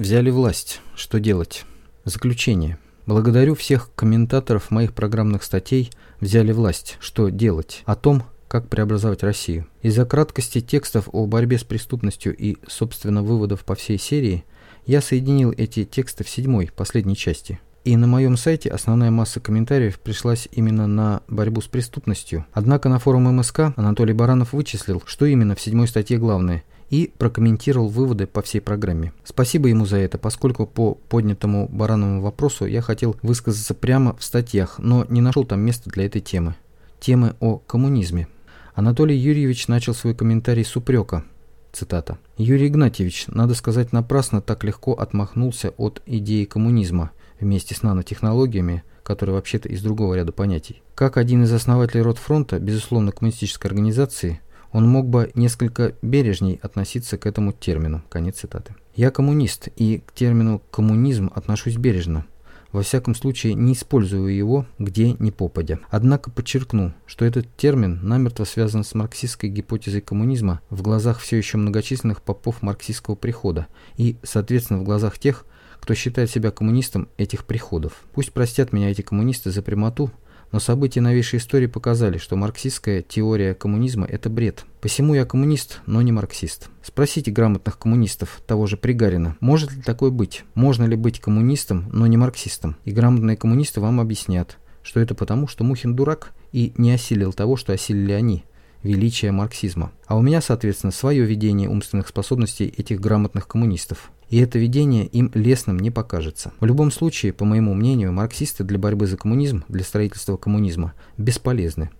Взяли власть. Что делать? Заключение. Благодарю всех комментаторов моих программных статей «Взяли власть. Что делать?» о том, как преобразовать Россию. Из-за краткости текстов о борьбе с преступностью и, собственно, выводов по всей серии, я соединил эти тексты в седьмой, последней части. И на моем сайте основная масса комментариев пришлась именно на борьбу с преступностью. Однако на форум МСК Анатолий Баранов вычислил, что именно в седьмой статье главное, и прокомментировал выводы по всей программе. Спасибо ему за это, поскольку по поднятому Барановому вопросу я хотел высказаться прямо в статьях, но не нашел там места для этой темы. Темы о коммунизме. Анатолий Юрьевич начал свой комментарий с упрека. Цитата. «Юрий Игнатьевич, надо сказать, напрасно так легко отмахнулся от идеи коммунизма вместе с нанотехнологиями, которые вообще-то из другого ряда понятий. Как один из основателей Ротфронта, безусловно, коммунистической организации, он мог бы несколько бережней относиться к этому термину». Конец цитаты. «Я коммунист, и к термину «коммунизм» отношусь бережно. Во всяком случае, не использую его где ни попадя. Однако подчеркну, что этот термин намертво связан с марксистской гипотезой коммунизма в глазах все еще многочисленных попов марксистского прихода и, соответственно, в глазах тех, кто считает себя коммунистом этих приходов. Пусть простят меня эти коммунисты за прямоту, но события новейшей истории показали, что марксистская теория коммунизма – это бред. Посему я коммунист, но не марксист. Спросите грамотных коммунистов, того же Пригарина, может ли такое быть? Можно ли быть коммунистом, но не марксистом? И грамотные коммунисты вам объяснят, что это потому, что Мухин дурак и не осилил того, что осилили они – величие марксизма. А у меня, соответственно, свое видение умственных способностей этих грамотных коммунистов и это видение им лесным не покажется. В любом случае, по моему мнению, марксисты для борьбы за коммунизм, для строительства коммунизма, бесполезны.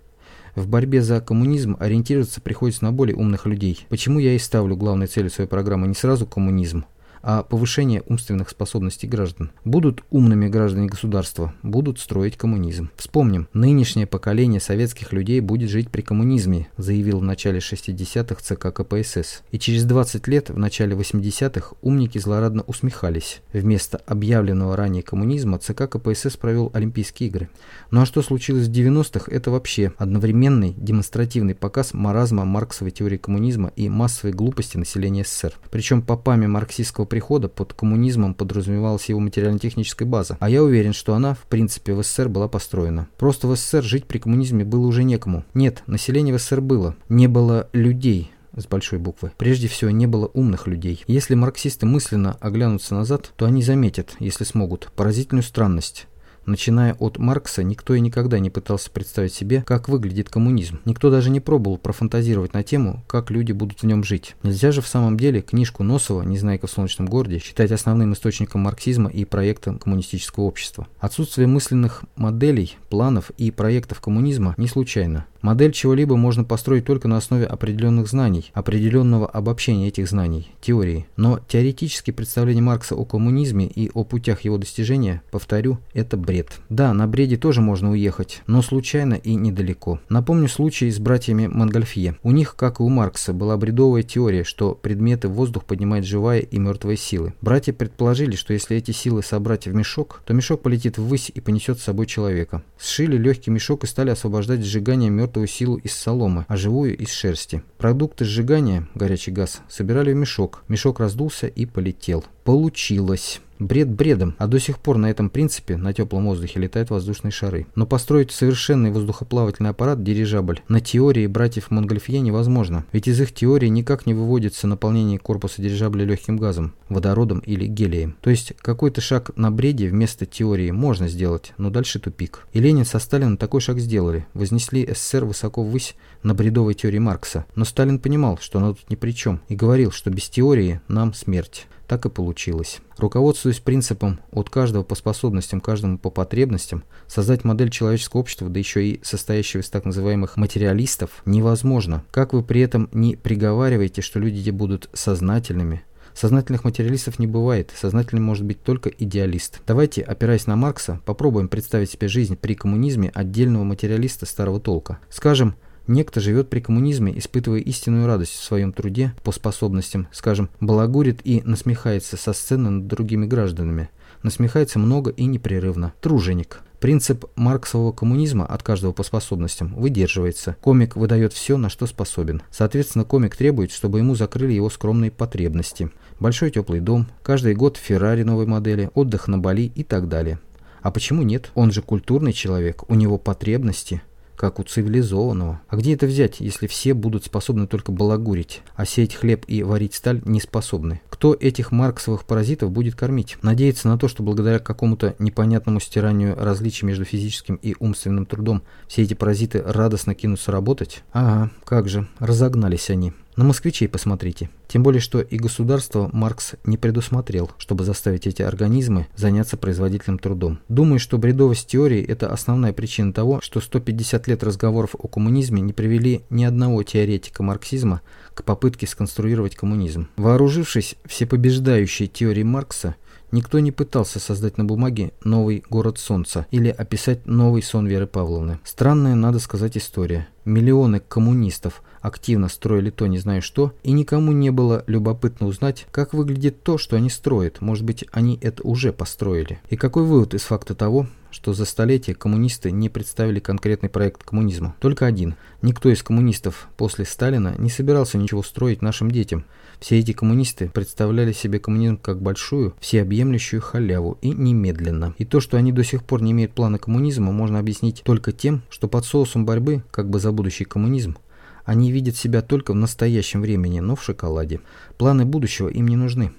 В борьбе за коммунизм ориентироваться приходится на более умных людей. Почему я и ставлю главной целью своей программы не сразу коммунизм, а повышение умственных способностей граждан. Будут умными граждане государства, будут строить коммунизм. Вспомним, нынешнее поколение советских людей будет жить при коммунизме, заявил в начале 60-х ЦК КПСС. И через 20 лет, в начале 80-х, умники злорадно усмехались. Вместо объявленного ранее коммунизма ЦК КПСС провел Олимпийские игры. Ну а что случилось в 90-х, это вообще одновременный демонстративный показ маразма марксовой теории коммунизма и массовой глупости населения СССР. Причем попами марксистского прихода под коммунизмом подразумевалась его материально-техническая база, а я уверен, что она, в принципе, в СССР была построена. Просто в СССР жить при коммунизме было уже некому. Нет, население в СССР было. Не было людей, с большой буквы. Прежде всего, не было умных людей. Если марксисты мысленно оглянутся назад, то они заметят, если смогут, поразительную странность. Начиная от Маркса, никто и никогда не пытался представить себе, как выглядит коммунизм. Никто даже не пробовал профантазировать на тему, как люди будут в нем жить. Нельзя же в самом деле книжку Носова «Незнайка в солнечном городе» считать основным источником марксизма и проектом коммунистического общества. Отсутствие мысленных моделей, планов и проектов коммунизма не случайно. Модель чего-либо можно построить только на основе определенных знаний, определенного обобщения этих знаний, теории. Но теоретические представления Маркса о коммунизме и о путях его достижения, повторю, это бред. Да, на бреде тоже можно уехать, но случайно и недалеко. Напомню случай с братьями Монгольфье. У них, как и у Маркса, была бредовая теория, что предметы в воздух поднимает живая и мертвая силы. Братья предположили, что если эти силы собрать в мешок, то мешок полетит ввысь и понесет с собой человека. Сшили легкий мешок и стали освобождать сжигание мертвых мертвую силу из соломы, а живую из шерсти. Продукты сжигания, горячий газ, собирали в мешок. Мешок раздулся и полетел. Получилось. Бред бредом, а до сих пор на этом принципе на теплом воздухе летают воздушные шары. Но построить совершенный воздухоплавательный аппарат дирижабль на теории братьев Монгольфье невозможно, ведь из их теории никак не выводится наполнение корпуса дирижабля легким газом, водородом или гелием. То есть какой-то шаг на бреде вместо теории можно сделать, но дальше тупик. И Ленин со Сталином такой шаг сделали, вознесли СССР высоко ввысь на бредовой теории Маркса. Но Сталин понимал, что она тут ни при чем, и говорил, что без теории нам смерть. Так и получилось. Руководствуясь принципом от каждого по способностям, каждому по потребностям, создать модель человеческого общества, да еще и состоящего из так называемых материалистов, невозможно. Как вы при этом не приговариваете, что люди будут сознательными, Сознательных материалистов не бывает, сознательным может быть только идеалист. Давайте, опираясь на Маркса, попробуем представить себе жизнь при коммунизме отдельного материалиста старого толка. Скажем, Некто живет при коммунизме, испытывая истинную радость в своем труде по способностям, скажем, балагурит и насмехается со сцены над другими гражданами. Насмехается много и непрерывно. Труженик. Принцип марксового коммунизма от каждого по способностям выдерживается. Комик выдает все, на что способен. Соответственно, комик требует, чтобы ему закрыли его скромные потребности. большой теплый дом, каждый год Феррари новой модели, отдых на Бали и так далее. А почему нет? Он же культурный человек, у него потребности – как у цивилизованного. А где это взять, если все будут способны только балагурить, а сеять хлеб и варить сталь не способны? Кто этих марксовых паразитов будет кормить? Надеяться на то, что благодаря какому-то непонятному стиранию различий между физическим и умственным трудом все эти паразиты радостно кинутся работать? Ага, как же, разогнались они. На москвичей посмотрите. Тем более, что и государство Маркс не предусмотрел, чтобы заставить эти организмы заняться производительным трудом. Думаю, что бредовость теории – это основная причина того, что 150 лет разговоров о коммунизме не привели ни одного теоретика марксизма к попытке сконструировать коммунизм. Вооружившись всепобеждающей теорией Маркса, Никто не пытался создать на бумаге новый город солнца или описать новый сон Веры Павловны. Странная, надо сказать, история. Миллионы коммунистов активно строили то не знаю что, и никому не было любопытно узнать, как выглядит то, что они строят. Может быть, они это уже построили. И какой вывод из факта того, что за столетие коммунисты не представили конкретный проект коммунизма? Только один. Никто из коммунистов после Сталина не собирался ничего строить нашим детям. Все эти коммунисты представляли себе коммунизм как большую, всеобъемлющую халяву и немедленно. И то, что они до сих пор не имеют плана коммунизма, можно объяснить только тем, что под соусом борьбы, как бы за будущий коммунизм, они видят себя только в настоящем времени, но в шоколаде. Планы будущего им не нужны.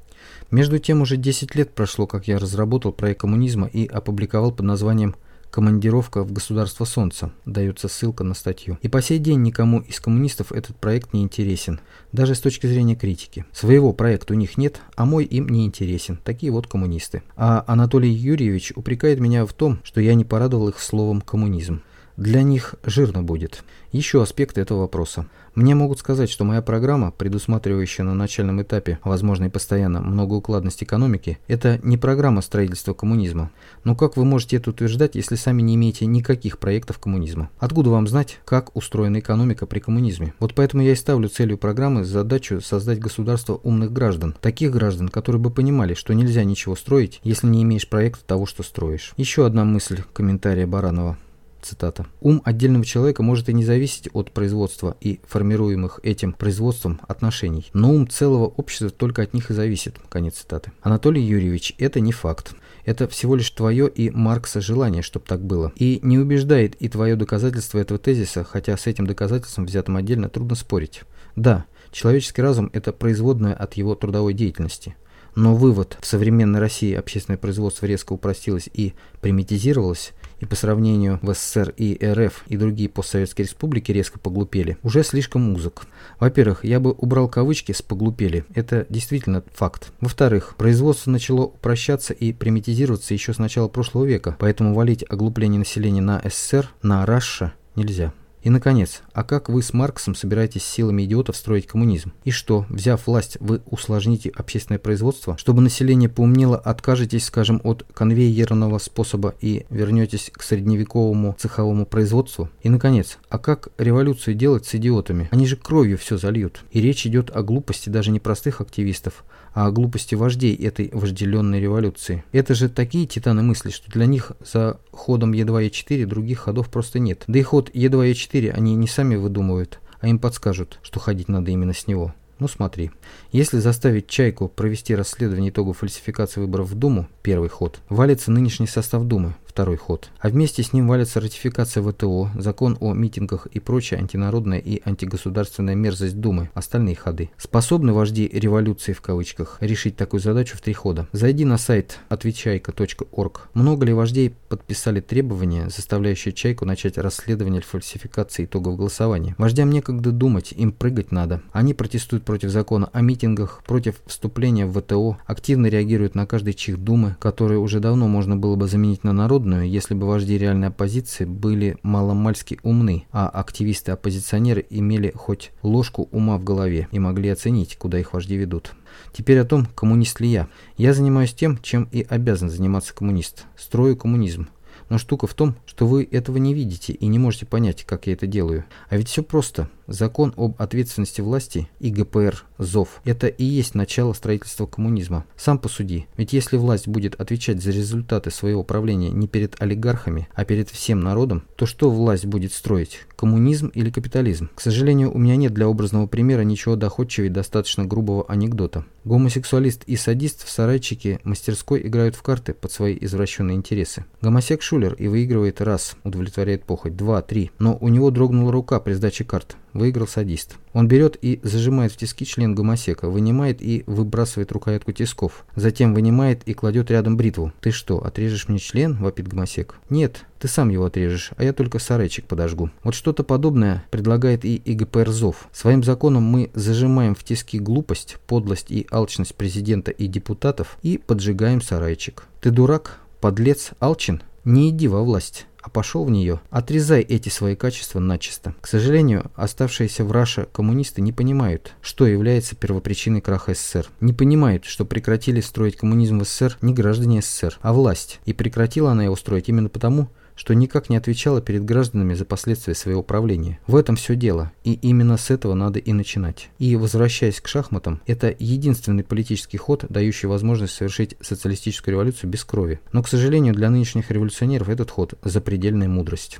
Между тем уже 10 лет прошло, как я разработал проект коммунизма и опубликовал под названием «Командировка в государство Солнца», дается ссылка на статью. И по сей день никому из коммунистов этот проект не интересен, даже с точки зрения критики. Своего проекта у них нет, а мой им не интересен. Такие вот коммунисты. А Анатолий Юрьевич упрекает меня в том, что я не порадовал их словом «коммунизм». Для них жирно будет. Еще аспект этого вопроса. Мне могут сказать, что моя программа, предусматривающая на начальном этапе возможной постоянно многоукладность экономики, это не программа строительства коммунизма. Но как вы можете это утверждать, если сами не имеете никаких проектов коммунизма? Откуда вам знать, как устроена экономика при коммунизме? Вот поэтому я и ставлю целью программы задачу создать государство умных граждан. Таких граждан, которые бы понимали, что нельзя ничего строить, если не имеешь проекта того, что строишь. Еще одна мысль комментария Баранова. Цитата. «Ум отдельного человека может и не зависеть от производства и формируемых этим производством отношений, но ум целого общества только от них и зависит». Конец цитаты. Анатолий Юрьевич, это не факт. Это всего лишь твое и Маркса желание, чтобы так было. И не убеждает и твое доказательство этого тезиса, хотя с этим доказательством, взятым отдельно, трудно спорить. Да, человеческий разум – это производное от его трудовой деятельности. Но вывод в современной России общественное производство резко упростилось и примитизировалось, и по сравнению в СССР и РФ и другие постсоветские республики резко поглупели, уже слишком узок. Во-первых, я бы убрал кавычки с «поглупели», это действительно факт. Во-вторых, производство начало упрощаться и примитизироваться еще с начала прошлого века, поэтому валить оглупление населения на СССР, на Раша нельзя. И, наконец, а как вы с Марксом собираетесь силами идиотов строить коммунизм? И что, взяв власть, вы усложните общественное производство? Чтобы население поумнело, откажетесь, скажем, от конвейерного способа и вернетесь к средневековому цеховому производству? И, наконец, а как революцию делать с идиотами? Они же кровью все зальют. И речь идет о глупости даже не простых активистов, а о глупости вождей этой вожделенной революции. Это же такие титаны мысли, что для них за ходом Е2-Е4 других ходов просто нет. Да и ход Е2-Е4 они не сами выдумывают, а им подскажут, что ходить надо именно с него. Ну смотри, если заставить Чайку провести расследование итогов фальсификации выборов в Думу, первый ход, валится нынешний состав Думы, второй ход. А вместе с ним валится ратификация ВТО, закон о митингах и прочая антинародная и антигосударственная мерзость Думы, остальные ходы. Способны вожди «революции» в кавычках решить такую задачу в три хода? Зайди на сайт отвечайка.орг. Много ли вождей подписали требования, заставляющие Чайку начать расследование фальсификации итогов голосования? Вождям некогда думать, им прыгать надо. Они протестуют против закона о митингах, против вступления в ВТО, активно реагируют на каждый чих Думы, который уже давно можно было бы заменить на народ трудную, если бы вожди реальной оппозиции были маломальски умны, а активисты-оппозиционеры имели хоть ложку ума в голове и могли оценить, куда их вожди ведут. Теперь о том, коммунист ли я. Я занимаюсь тем, чем и обязан заниматься коммунист. Строю коммунизм. Но штука в том, что вы этого не видите и не можете понять, как я это делаю. А ведь все просто. Закон об ответственности власти и ГПР ЗОВ – это и есть начало строительства коммунизма. Сам посуди, ведь если власть будет отвечать за результаты своего правления не перед олигархами, а перед всем народом, то что власть будет строить? Коммунизм или капитализм? К сожалению, у меня нет для образного примера ничего доходчивее достаточно грубого анекдота. Гомосексуалист и садист в сарайчике мастерской играют в карты под свои извращенные интересы. Гомосек шулер и выигрывает раз, удовлетворяет похоть, два, три, но у него дрогнула рука при сдаче карт. Выиграл садист. Он берет и зажимает в тиски член гомосека, вынимает и выбрасывает рукоятку тисков. Затем вынимает и кладет рядом бритву. «Ты что, отрежешь мне член?» – вопит гомосек. «Нет, ты сам его отрежешь, а я только сарайчик подожгу». Вот что-то подобное предлагает и ИГП РЗОВ. Своим законом мы зажимаем в тиски глупость, подлость и алчность президента и депутатов и поджигаем сарайчик. Ты дурак? Подлец? Алчин? Не иди во власть а пошел в нее, отрезай эти свои качества начисто. К сожалению, оставшиеся в Раше коммунисты не понимают, что является первопричиной краха СССР. Не понимают, что прекратили строить коммунизм в СССР не граждане СССР, а власть. И прекратила она его строить именно потому, что никак не отвечала перед гражданами за последствия своего правления. В этом все дело, и именно с этого надо и начинать. И возвращаясь к шахматам, это единственный политический ход, дающий возможность совершить социалистическую революцию без крови. Но, к сожалению, для нынешних революционеров этот ход – запредельная мудрость.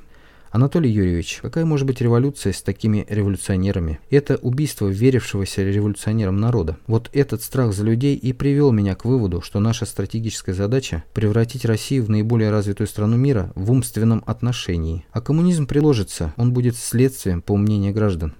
Анатолий Юрьевич, какая может быть революция с такими революционерами? Это убийство верившегося революционерам народа. Вот этот страх за людей и привел меня к выводу, что наша стратегическая задача – превратить Россию в наиболее развитую страну мира в умственном отношении. А коммунизм приложится, он будет следствием, по мнению граждан.